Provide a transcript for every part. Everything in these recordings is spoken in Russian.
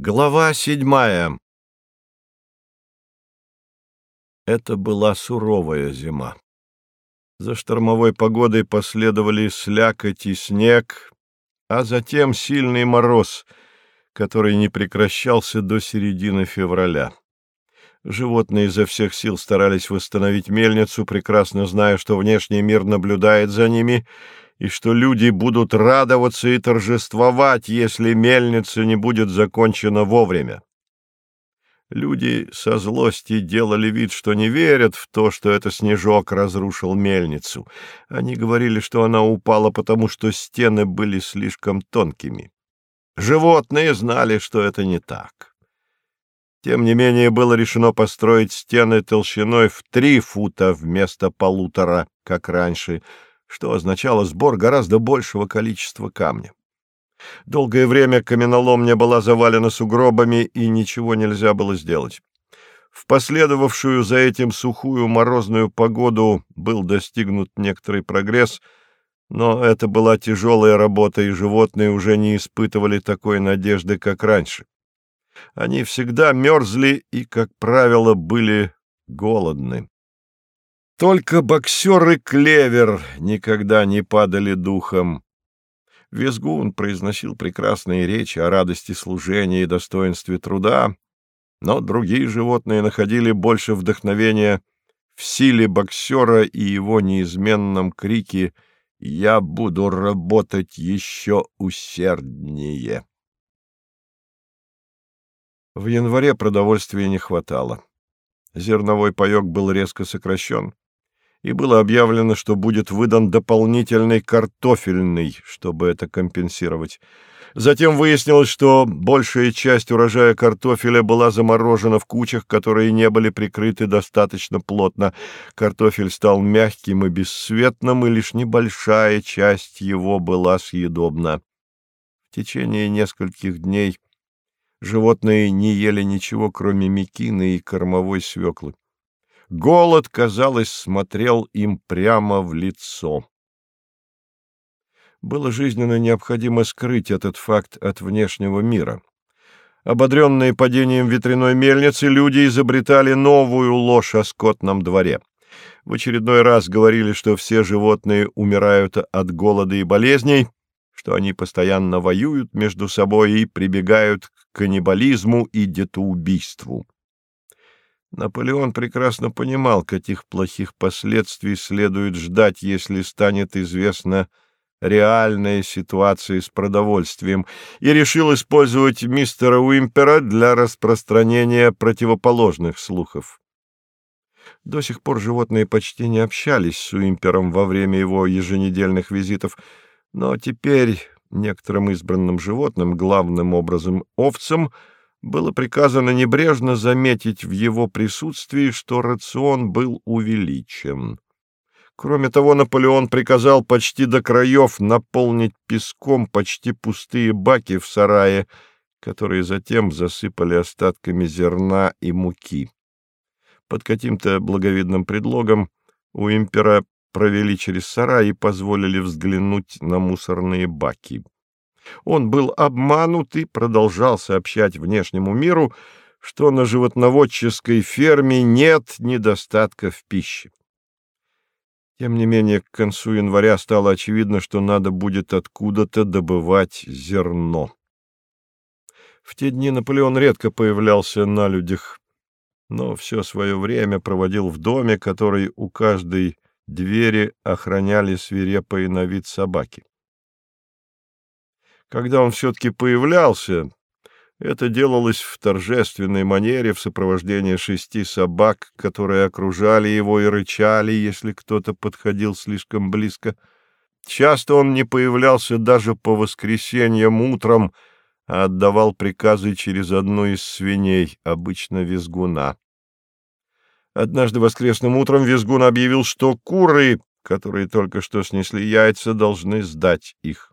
Глава седьмая Это была суровая зима. За штормовой погодой последовали слякоть и снег, а затем сильный мороз, который не прекращался до середины февраля. Животные изо всех сил старались восстановить мельницу, прекрасно зная, что внешний мир наблюдает за ними, и что люди будут радоваться и торжествовать, если мельница не будет закончена вовремя. Люди со злости делали вид, что не верят в то, что это снежок разрушил мельницу. Они говорили, что она упала, потому что стены были слишком тонкими. Животные знали, что это не так. Тем не менее, было решено построить стены толщиной в три фута вместо полутора, как раньше, что означало сбор гораздо большего количества камня. Долгое время каменоломня была завалена сугробами, и ничего нельзя было сделать. В последовавшую за этим сухую морозную погоду был достигнут некоторый прогресс, но это была тяжелая работа, и животные уже не испытывали такой надежды, как раньше. Они всегда мерзли и, как правило, были голодны. Только боксеры Клевер никогда не падали духом. Визгун произносил прекрасные речи о радости служения и достоинстве труда, но другие животные находили больше вдохновения в силе боксера и его неизменном крике «Я буду работать еще усерднее». В январе продовольствия не хватало. Зерновой паек был резко сокращен и было объявлено, что будет выдан дополнительный картофельный, чтобы это компенсировать. Затем выяснилось, что большая часть урожая картофеля была заморожена в кучах, которые не были прикрыты достаточно плотно. Картофель стал мягким и бесцветным, и лишь небольшая часть его была съедобна. В течение нескольких дней животные не ели ничего, кроме мекины и кормовой свеклы. Голод, казалось, смотрел им прямо в лицо. Было жизненно необходимо скрыть этот факт от внешнего мира. Ободренные падением ветряной мельницы, люди изобретали новую ложь о скотном дворе. В очередной раз говорили, что все животные умирают от голода и болезней, что они постоянно воюют между собой и прибегают к каннибализму и детоубийству. Наполеон прекрасно понимал, каких плохих последствий следует ждать, если станет известна реальная ситуация с продовольствием, и решил использовать мистера Уимпера для распространения противоположных слухов. До сих пор животные почти не общались с Уимпером во время его еженедельных визитов, но теперь некоторым избранным животным, главным образом овцам, было приказано небрежно заметить в его присутствии, что рацион был увеличен. Кроме того, Наполеон приказал почти до краев наполнить песком почти пустые баки в сарае, которые затем засыпали остатками зерна и муки. Под каким-то благовидным предлогом у импера провели через сарай и позволили взглянуть на мусорные баки. Он был обманут и продолжал сообщать внешнему миру, что на животноводческой ферме нет недостатка в пище. Тем не менее, к концу января стало очевидно, что надо будет откуда-то добывать зерно. В те дни Наполеон редко появлялся на людях, но все свое время проводил в доме, который у каждой двери охраняли свирепые на вид собаки. Когда он все-таки появлялся, это делалось в торжественной манере в сопровождении шести собак, которые окружали его и рычали, если кто-то подходил слишком близко. Часто он не появлялся даже по воскресеньям утром, а отдавал приказы через одну из свиней, обычно визгуна. Однажды воскресным утром визгун объявил, что куры, которые только что снесли яйца, должны сдать их.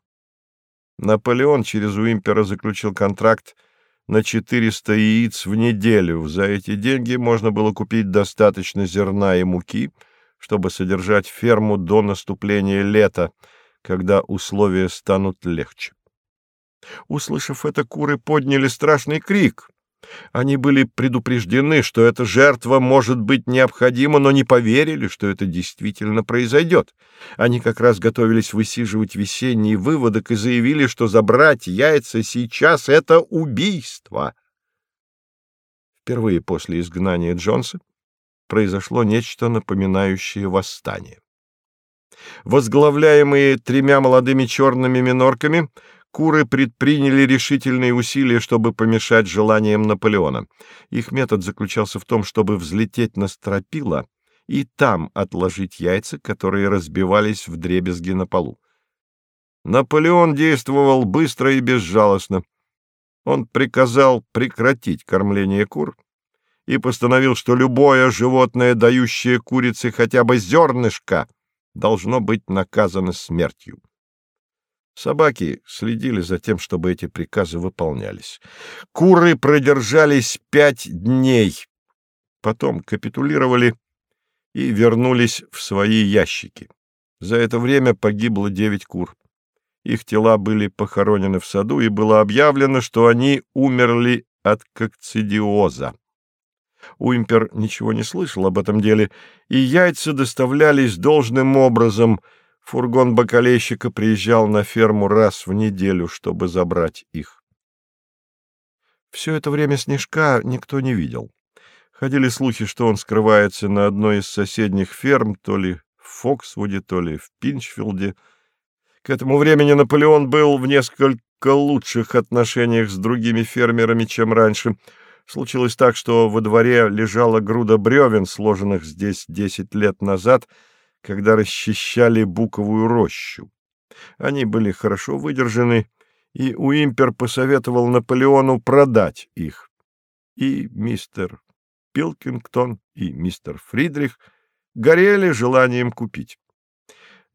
Наполеон через Уимпера заключил контракт на 400 яиц в неделю. За эти деньги можно было купить достаточно зерна и муки, чтобы содержать ферму до наступления лета, когда условия станут легче. Услышав это, куры подняли страшный крик. Они были предупреждены, что эта жертва может быть необходима, но не поверили, что это действительно произойдет. Они как раз готовились высиживать весенний выводок и заявили, что забрать яйца сейчас — это убийство. Впервые после изгнания Джонса произошло нечто напоминающее восстание. Возглавляемые тремя молодыми черными минорками, куры предприняли решительные усилия, чтобы помешать желаниям Наполеона. Их метод заключался в том, чтобы взлететь на стропила и там отложить яйца, которые разбивались в дребезги на полу. Наполеон действовал быстро и безжалостно. Он приказал прекратить кормление кур и постановил, что любое животное, дающее курице хотя бы зернышко, должно быть наказано смертью. Собаки следили за тем, чтобы эти приказы выполнялись. Куры продержались пять дней, потом капитулировали и вернулись в свои ящики. За это время погибло девять кур. Их тела были похоронены в саду, и было объявлено, что они умерли от кокцидиоза. Уимпер ничего не слышал об этом деле, и яйца доставлялись должным образом. Фургон бакалейщика приезжал на ферму раз в неделю, чтобы забрать их. Все это время Снежка никто не видел. Ходили слухи, что он скрывается на одной из соседних ферм, то ли в Фоксвуде, то ли в Пинчфилде. К этому времени Наполеон был в несколько лучших отношениях с другими фермерами, чем раньше — Случилось так, что во дворе лежала груда бревен, сложенных здесь десять лет назад, когда расчищали буковую рощу. Они были хорошо выдержаны, и Уимпер посоветовал Наполеону продать их. И мистер Пилкингтон, и мистер Фридрих горели желанием купить.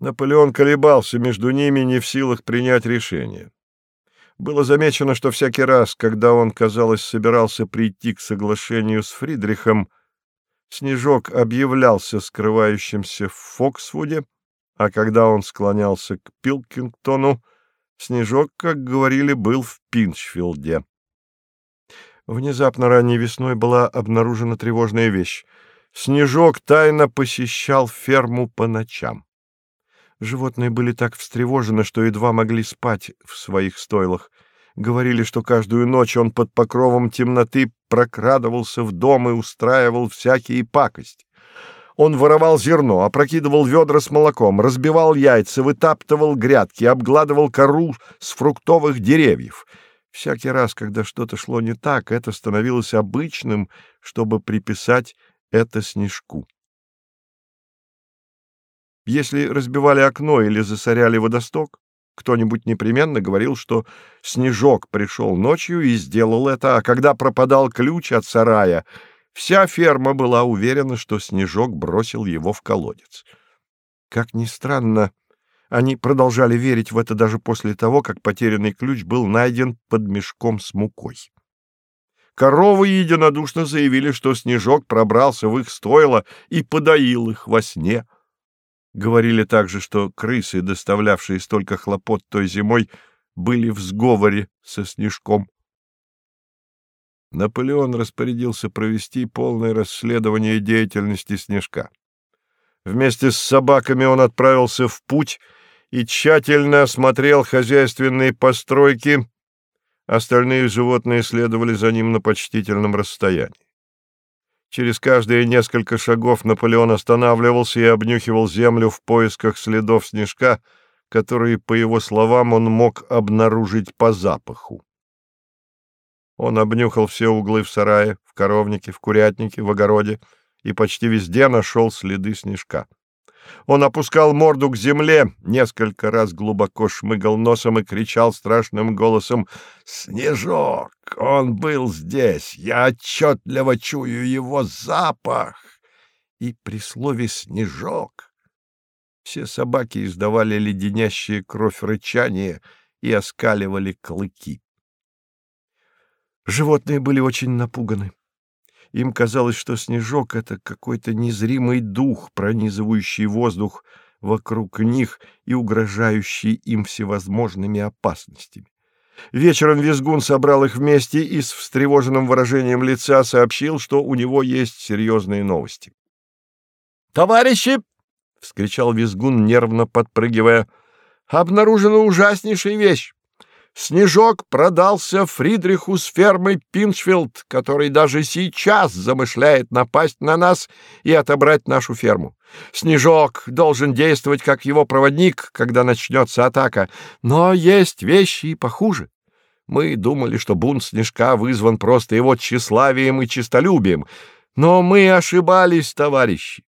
Наполеон колебался между ними, не в силах принять решение. Было замечено, что всякий раз, когда он, казалось, собирался прийти к соглашению с Фридрихом, Снежок объявлялся скрывающимся в Фоксвуде, а когда он склонялся к Пилкингтону, Снежок, как говорили, был в Пинчфилде. Внезапно ранней весной была обнаружена тревожная вещь. Снежок тайно посещал ферму по ночам. Животные были так встревожены, что едва могли спать в своих стойлах. Говорили, что каждую ночь он под покровом темноты прокрадывался в дом и устраивал всякие пакости. Он воровал зерно, опрокидывал ведра с молоком, разбивал яйца, вытаптывал грядки, обгладывал кору с фруктовых деревьев. Всякий раз, когда что-то шло не так, это становилось обычным, чтобы приписать это снежку. Если разбивали окно или засоряли водосток, кто-нибудь непременно говорил, что Снежок пришел ночью и сделал это, а когда пропадал ключ от сарая, вся ферма была уверена, что Снежок бросил его в колодец. Как ни странно, они продолжали верить в это даже после того, как потерянный ключ был найден под мешком с мукой. Коровы единодушно заявили, что Снежок пробрался в их стойло и подоил их во сне — Говорили также, что крысы, доставлявшие столько хлопот той зимой, были в сговоре со Снежком. Наполеон распорядился провести полное расследование деятельности Снежка. Вместе с собаками он отправился в путь и тщательно осмотрел хозяйственные постройки, остальные животные следовали за ним на почтительном расстоянии. Через каждые несколько шагов Наполеон останавливался и обнюхивал землю в поисках следов снежка, которые, по его словам, он мог обнаружить по запаху. Он обнюхал все углы в сарае, в коровнике, в курятнике, в огороде и почти везде нашел следы снежка. Он опускал морду к земле, несколько раз глубоко шмыгал носом и кричал страшным голосом «Снежок! Он был здесь! Я отчетливо чую его запах!» И при слове «снежок» все собаки издавали леденящие кровь рычание и оскаливали клыки. Животные были очень напуганы. Им казалось, что снежок — это какой-то незримый дух, пронизывающий воздух вокруг них и угрожающий им всевозможными опасностями. Вечером Визгун собрал их вместе и с встревоженным выражением лица сообщил, что у него есть серьезные новости. «Товарищи!» — вскричал Визгун, нервно подпрыгивая. «Обнаружена ужаснейшая вещь. Снежок продался Фридриху с фермы Пинчфилд, который даже сейчас замышляет напасть на нас и отобрать нашу ферму. Снежок должен действовать как его проводник, когда начнется атака, но есть вещи и похуже. Мы думали, что бунт Снежка вызван просто его тщеславием и честолюбием, но мы ошибались, товарищи.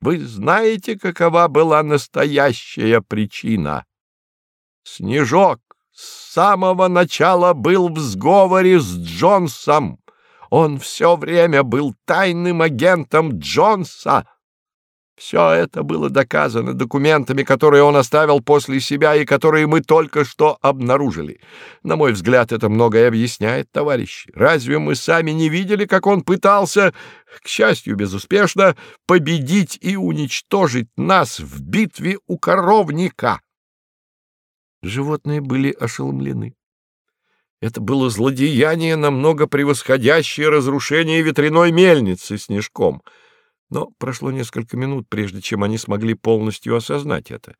Вы знаете, какова была настоящая причина? Снежок с самого начала был в сговоре с Джонсом. Он все время был тайным агентом Джонса. Все это было доказано документами, которые он оставил после себя и которые мы только что обнаружили. На мой взгляд, это многое объясняет, товарищи. Разве мы сами не видели, как он пытался, к счастью, безуспешно, победить и уничтожить нас в битве у коровника? Животные были ошеломлены. Это было злодеяние, намного превосходящее разрушение ветряной мельницы снежком. Но прошло несколько минут, прежде чем они смогли полностью осознать это.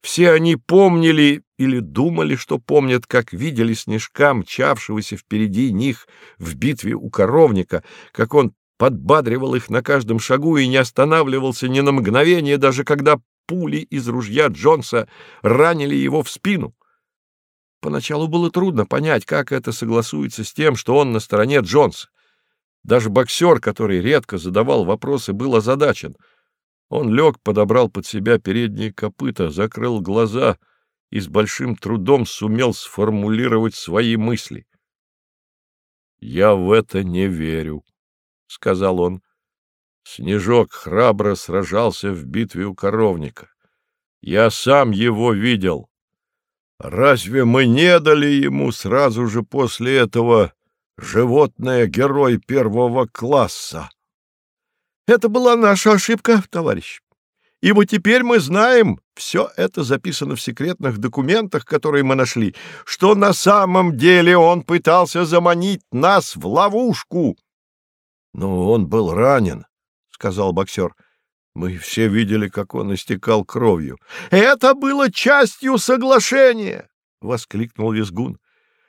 Все они помнили или думали, что помнят, как видели снежка, мчавшегося впереди них в битве у коровника, как он подбадривал их на каждом шагу и не останавливался ни на мгновение, даже когда пули из ружья Джонса ранили его в спину. Поначалу было трудно понять, как это согласуется с тем, что он на стороне Джонса. Даже боксер, который редко задавал вопросы, был озадачен. Он лег, подобрал под себя передние копыта, закрыл глаза и с большим трудом сумел сформулировать свои мысли. «Я в это не верю», — сказал он. Снежок храбро сражался в битве у коровника. Я сам его видел. Разве мы не дали ему сразу же после этого животное-герой первого класса? Это была наша ошибка, товарищ. Ибо теперь мы знаем, все это записано в секретных документах, которые мы нашли, что на самом деле он пытался заманить нас в ловушку. Но он был ранен сказал боксер. Мы все видели, как он истекал кровью. Это было частью соглашения, воскликнул Визгун.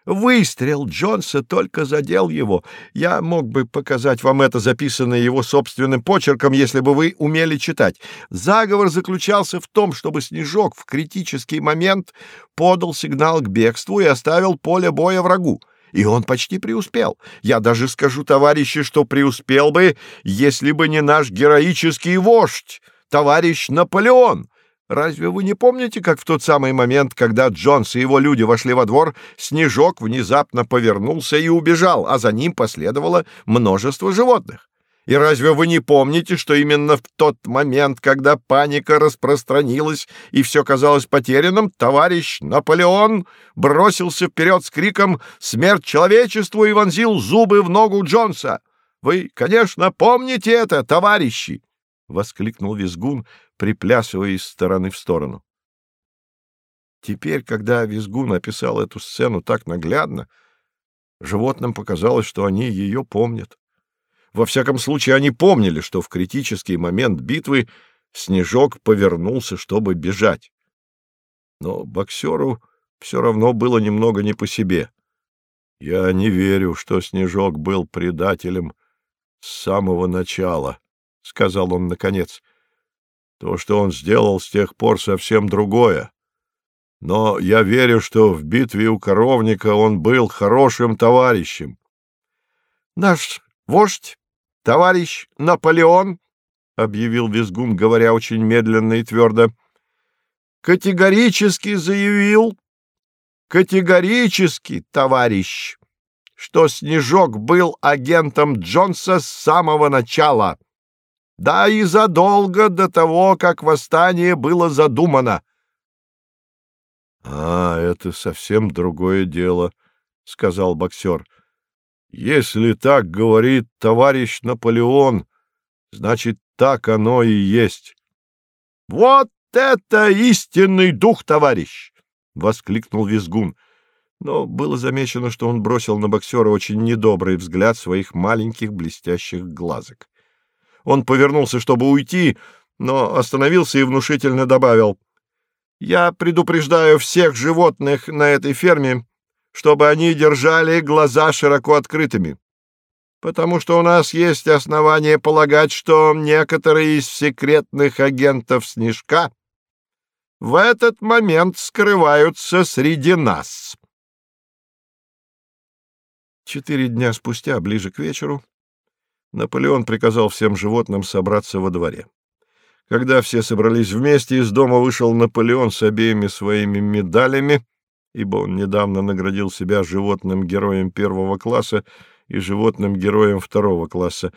Выстрел Джонса только задел его. Я мог бы показать вам это, записанное его собственным почерком, если бы вы умели читать. Заговор заключался в том, чтобы Снежок в критический момент подал сигнал к бегству и оставил поле боя врагу. И он почти преуспел. Я даже скажу, товарищи, что преуспел бы, если бы не наш героический вождь, товарищ Наполеон. Разве вы не помните, как в тот самый момент, когда Джонс и его люди вошли во двор, Снежок внезапно повернулся и убежал, а за ним последовало множество животных? И разве вы не помните, что именно в тот момент, когда паника распространилась и все казалось потерянным, товарищ Наполеон бросился вперед с криком «Смерть человечеству!» и вонзил зубы в ногу Джонса? Вы, конечно, помните это, товарищи! — воскликнул Визгун, приплясывая из стороны в сторону. Теперь, когда Визгун описал эту сцену так наглядно, животным показалось, что они ее помнят. Во всяком случае, они помнили, что в критический момент битвы Снежок повернулся, чтобы бежать. Но боксеру все равно было немного не по себе. «Я не верю, что Снежок был предателем с самого начала», — сказал он наконец. «То, что он сделал с тех пор, совсем другое. Но я верю, что в битве у коровника он был хорошим товарищем». «Наш вождь «Товарищ Наполеон», — объявил Визгун, говоря очень медленно и твердо, — «категорически заявил, категорически, товарищ, что Снежок был агентом Джонса с самого начала, да и задолго до того, как восстание было задумано». «А, это совсем другое дело», — сказал боксер. Если так говорит товарищ Наполеон, значит, так оно и есть. — Вот это истинный дух, товарищ! — воскликнул Визгун. — но было замечено, что он бросил на боксера очень недобрый взгляд своих маленьких блестящих глазок. Он повернулся, чтобы уйти, но остановился и внушительно добавил. «Я предупреждаю всех животных на этой ферме, чтобы они держали глаза широко открытыми, потому что у нас есть основания полагать, что некоторые из секретных агентов Снежка в этот момент скрываются среди нас». Четыре дня спустя, ближе к вечеру, Наполеон приказал всем животным собраться во дворе. Когда все собрались вместе, из дома вышел Наполеон с обеими своими медалями, ибо он недавно наградил себя животным героем первого класса и животным героем второго класса,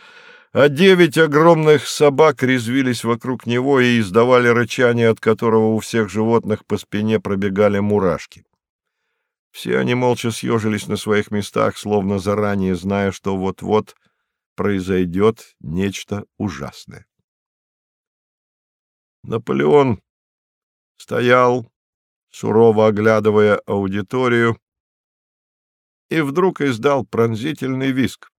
а девять огромных собак резвились вокруг него и издавали рычание, от которого у всех животных по спине пробегали мурашки. Все они молча съежились на своих местах, словно заранее зная, что вот-вот произойдет нечто ужасное. Наполеон стоял, сурово оглядывая аудиторию, и вдруг издал пронзительный виск.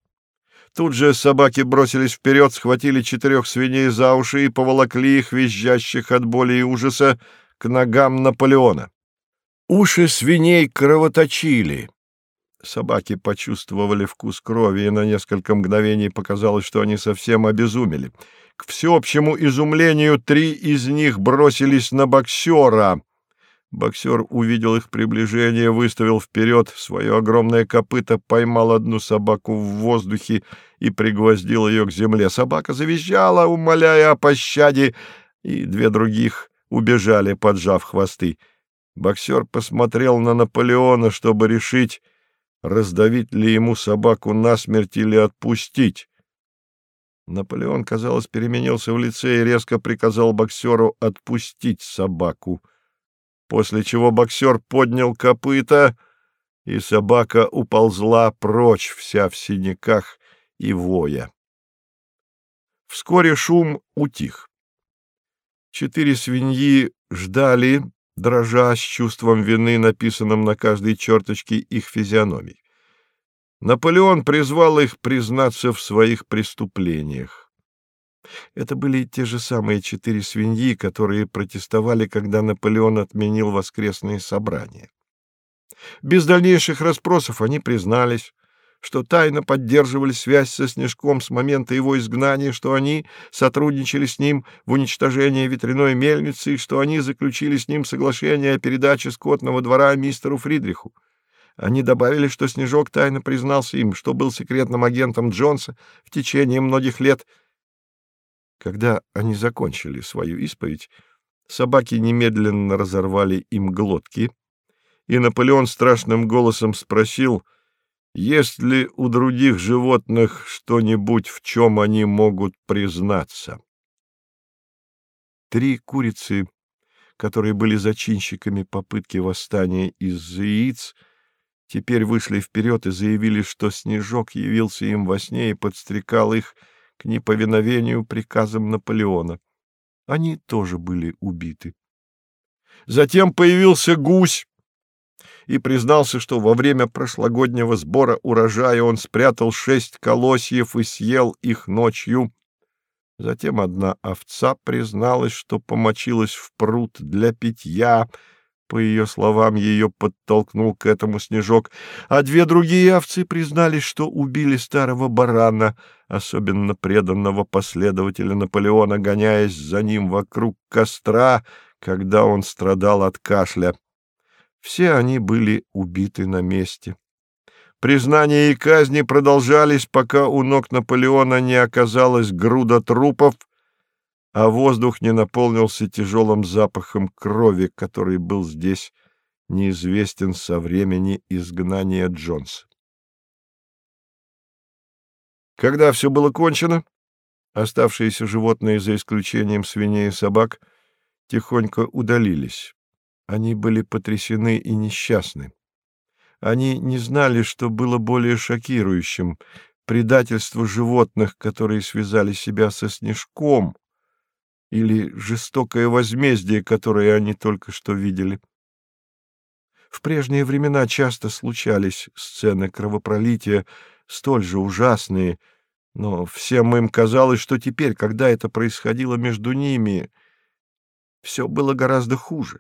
Тут же собаки бросились вперед, схватили четырех свиней за уши и поволокли их, визжащих от боли и ужаса, к ногам Наполеона. Уши свиней кровоточили. Собаки почувствовали вкус крови, и на несколько мгновений показалось, что они совсем обезумели. К всеобщему изумлению три из них бросились на боксера. Боксер увидел их приближение, выставил вперед свое огромное копыто, поймал одну собаку в воздухе и пригвоздил ее к земле. Собака завизжала, умоляя о пощаде, и две других убежали, поджав хвосты. Боксер посмотрел на Наполеона, чтобы решить, раздавить ли ему собаку насмерть или отпустить. Наполеон, казалось, переменился в лице и резко приказал боксеру отпустить собаку, после чего боксер поднял копыта, и собака уползла прочь, вся в синяках и воя. Вскоре шум утих. Четыре свиньи ждали, дрожа с чувством вины, написанным на каждой черточке их физиономий. Наполеон призвал их признаться в своих преступлениях. Это были те же самые четыре свиньи, которые протестовали, когда Наполеон отменил воскресные собрания. Без дальнейших расспросов они признались, что тайно поддерживали связь со Снежком с момента его изгнания, что они сотрудничали с ним в уничтожении ветряной мельницы и что они заключили с ним соглашение о передаче скотного двора мистеру Фридриху. Они добавили, что Снежок тайно признался им, что был секретным агентом Джонса в течение многих лет. Когда они закончили свою исповедь, собаки немедленно разорвали им глотки, и Наполеон страшным голосом спросил — есть ли у других животных что-нибудь, в чем они могут признаться? Три курицы, которые были зачинщиками попытки восстания из яиц, теперь вышли вперед и заявили, что Снежок явился им во сне и подстрекал их к неповиновению приказам Наполеона. Они тоже были убиты. Затем появился гусь, и признался, что во время прошлогоднего сбора урожая он спрятал шесть колосьев и съел их ночью. Затем одна овца призналась, что помочилась в пруд для питья. По ее словам, ее подтолкнул к этому снежок, а две другие овцы признались, что убили старого барана, особенно преданного последователя Наполеона, гоняясь за ним вокруг костра, когда он страдал от кашля. Все они были убиты на месте. Признания и казни продолжались, пока у ног Наполеона не оказалась груда трупов, а воздух не наполнился тяжелым запахом крови, который был здесь неизвестен со времени изгнания Джонса. Когда все было кончено, оставшиеся животные, за исключением свиней и собак, тихонько удалились. Они были потрясены и несчастны. Они не знали, что было более шокирующим — предательство животных, которые связали себя со снежком, или жестокое возмездие, которое они только что видели. В прежние времена часто случались сцены кровопролития, столь же ужасные, но всем им казалось, что теперь, когда это происходило между ними, все было гораздо хуже.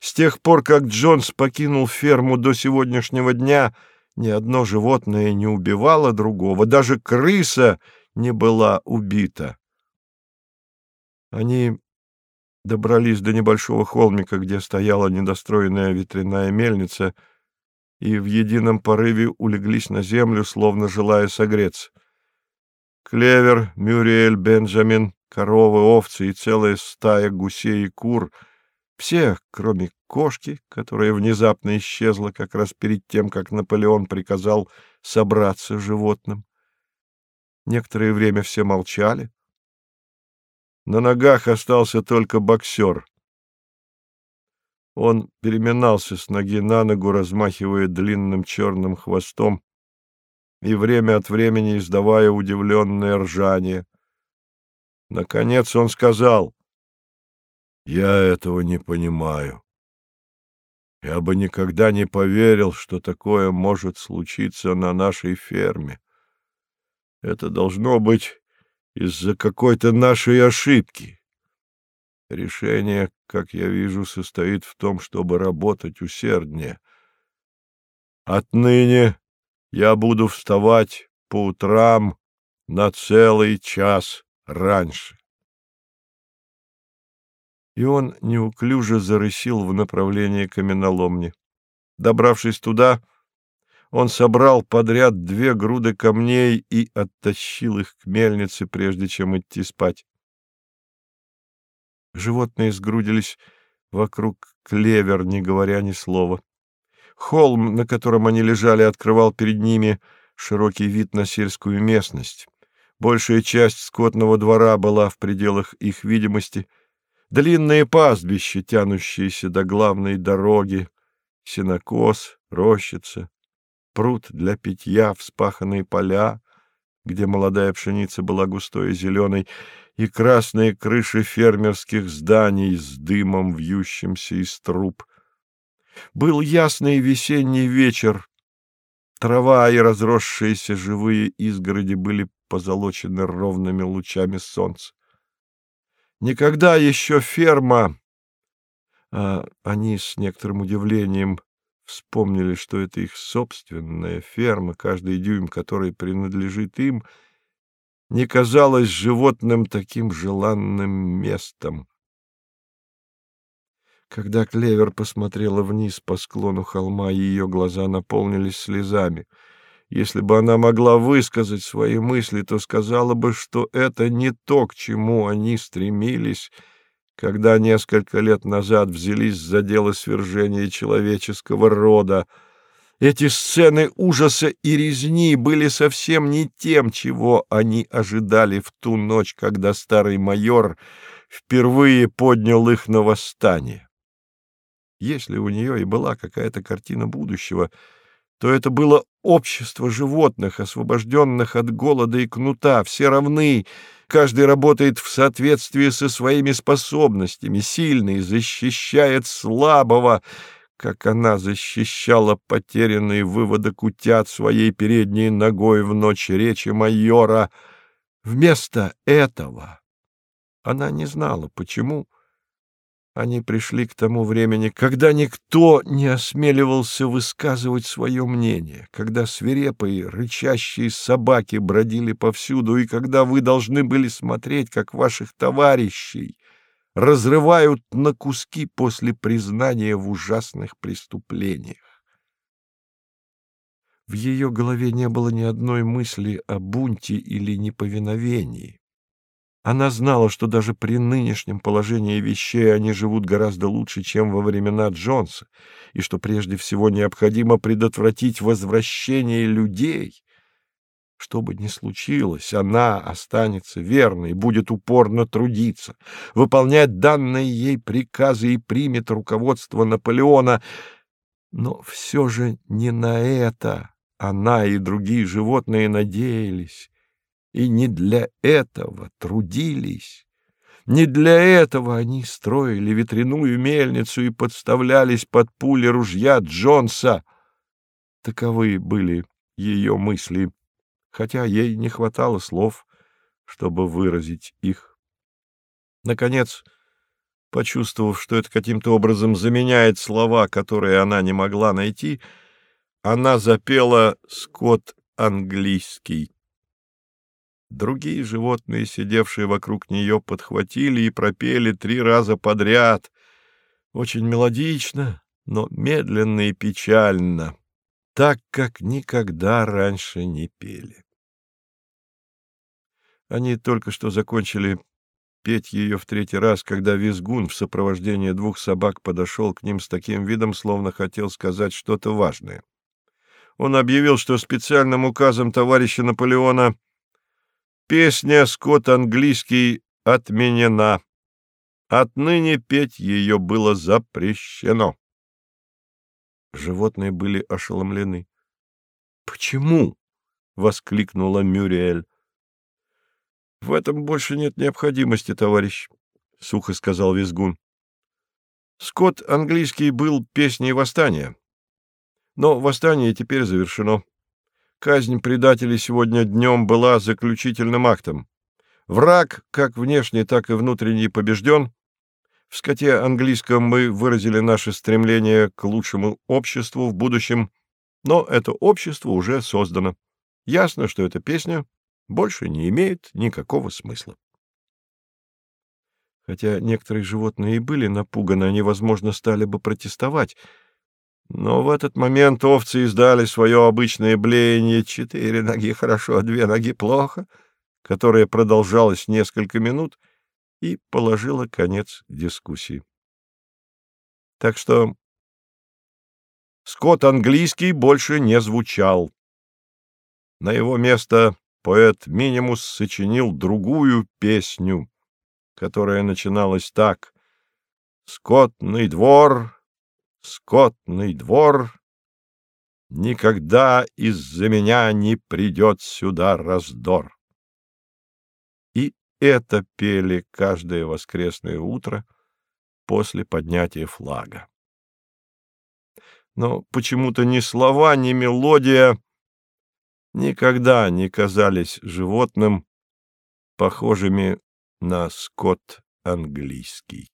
С тех пор, как Джонс покинул ферму до сегодняшнего дня, ни одно животное не убивало другого, даже крыса не была убита. Они добрались до небольшого холмика, где стояла недостроенная ветряная мельница, и в едином порыве улеглись на землю, словно желая согреться. Клевер, Мюриэль, Бенджамин, коровы, овцы и целая стая гусей и кур — все, кроме кошки, которая внезапно исчезла как раз перед тем, как Наполеон приказал собраться животным. Некоторое время все молчали. На ногах остался только боксер. Он переминался с ноги на ногу, размахивая длинным черным хвостом и время от времени издавая удивленное ржание. Наконец он сказал — я этого не понимаю. Я бы никогда не поверил, что такое может случиться на нашей ферме. Это должно быть из-за какой-то нашей ошибки. Решение, как я вижу, состоит в том, чтобы работать усерднее. Отныне я буду вставать по утрам на целый час раньше и он неуклюже зарысил в направлении каменоломни. Добравшись туда, он собрал подряд две груды камней и оттащил их к мельнице, прежде чем идти спать. Животные сгрудились вокруг клевер, не говоря ни слова. Холм, на котором они лежали, открывал перед ними широкий вид на сельскую местность. Большая часть скотного двора была в пределах их видимости — Длинные пастбища, тянущиеся до главной дороги, сенокос, рощица, пруд для питья, вспаханные поля, где молодая пшеница была густой и зеленой, и красные крыши фермерских зданий с дымом, вьющимся из труб. Был ясный весенний вечер. Трава и разросшиеся живые изгороди были позолочены ровными лучами солнца. Никогда еще ферма... А они с некоторым удивлением вспомнили, что это их собственная ферма, каждый дюйм которой принадлежит им, не казалась животным таким желанным местом. Когда Клевер посмотрела вниз по склону холма, ее глаза наполнились слезами — если бы она могла высказать свои мысли, то сказала бы, что это не то, к чему они стремились, когда несколько лет назад взялись за дело свержения человеческого рода. Эти сцены ужаса и резни были совсем не тем, чего они ожидали в ту ночь, когда старый майор впервые поднял их на восстание. Если у нее и была какая-то картина будущего — то это было общество животных, освобожденных от голода и кнута, все равны, каждый работает в соответствии со своими способностями, сильный защищает слабого, как она защищала потерянный выводок утят своей передней ногой в ночь речи майора. Вместо этого она не знала, почему, — они пришли к тому времени, когда никто не осмеливался высказывать свое мнение, когда свирепые, рычащие собаки бродили повсюду, и когда вы должны были смотреть, как ваших товарищей разрывают на куски после признания в ужасных преступлениях. В ее голове не было ни одной мысли о бунте или неповиновении. Она знала, что даже при нынешнем положении вещей они живут гораздо лучше, чем во времена Джонса, и что прежде всего необходимо предотвратить возвращение людей. Что бы ни случилось, она останется верной, будет упорно трудиться, выполнять данные ей приказы и примет руководство Наполеона. Но все же не на это она и другие животные надеялись и не для этого трудились. Не для этого они строили ветряную мельницу и подставлялись под пули ружья Джонса. Таковы были ее мысли, хотя ей не хватало слов, чтобы выразить их. Наконец, почувствовав, что это каким-то образом заменяет слова, которые она не могла найти, она запела «Скот английский». Другие животные, сидевшие вокруг нее, подхватили и пропели три раза подряд, очень мелодично, но медленно и печально, так, как никогда раньше не пели. Они только что закончили петь ее в третий раз, когда Визгун в сопровождении двух собак подошел к ним с таким видом, словно хотел сказать что-то важное. Он объявил, что специальным указом товарища Наполеона — Песня «Скот английский» отменена. Отныне петь ее было запрещено. Животные были ошеломлены. «Почему?» — воскликнула Мюриэль. «В этом больше нет необходимости, товарищ», — сухо сказал Визгун. «Скот английский был песней восстания, но восстание теперь завершено. Казнь предателей сегодня днем была заключительным актом. Враг, как внешний, так и внутренний, побежден. В скоте английском мы выразили наше стремление к лучшему обществу в будущем, но это общество уже создано. Ясно, что эта песня больше не имеет никакого смысла. Хотя некоторые животные и были напуганы, они, возможно, стали бы протестовать — но в этот момент овцы издали свое обычное блеяние «четыре ноги хорошо, две ноги плохо», которое продолжалось несколько минут и положило конец дискуссии. Так что скот английский больше не звучал. На его место поэт Минимус сочинил другую песню, которая начиналась так «Скотный двор, скотный двор, Никогда из-за меня не придет сюда раздор. И это пели каждое воскресное утро после поднятия флага. Но почему-то ни слова, ни мелодия никогда не казались животным, похожими на скот английский.